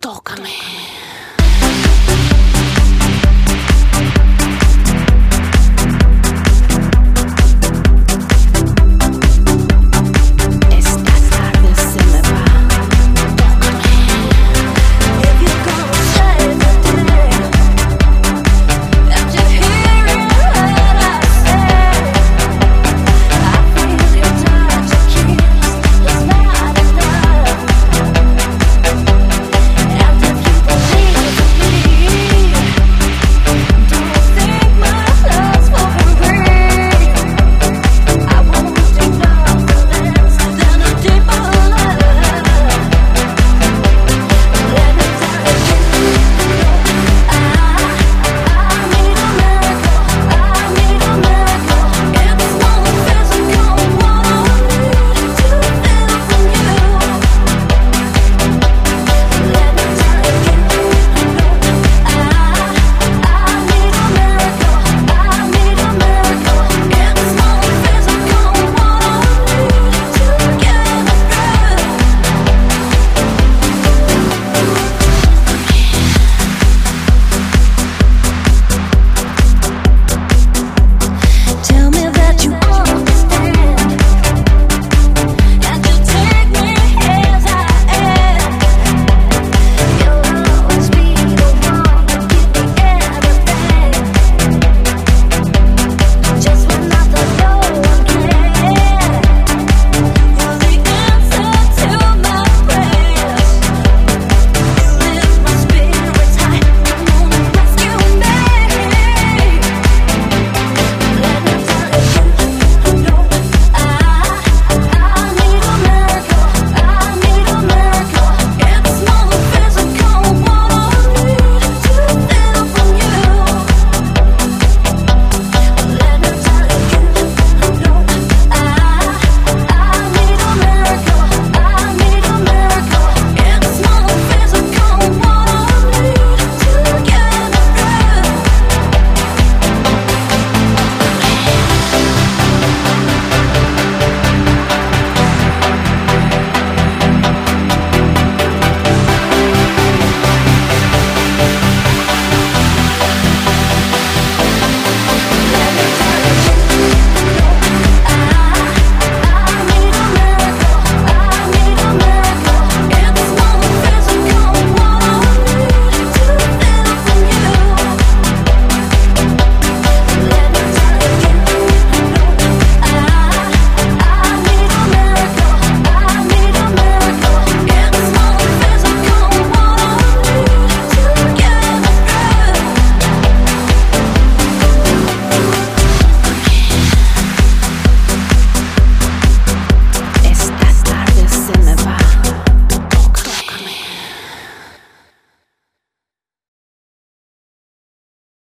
Tócame.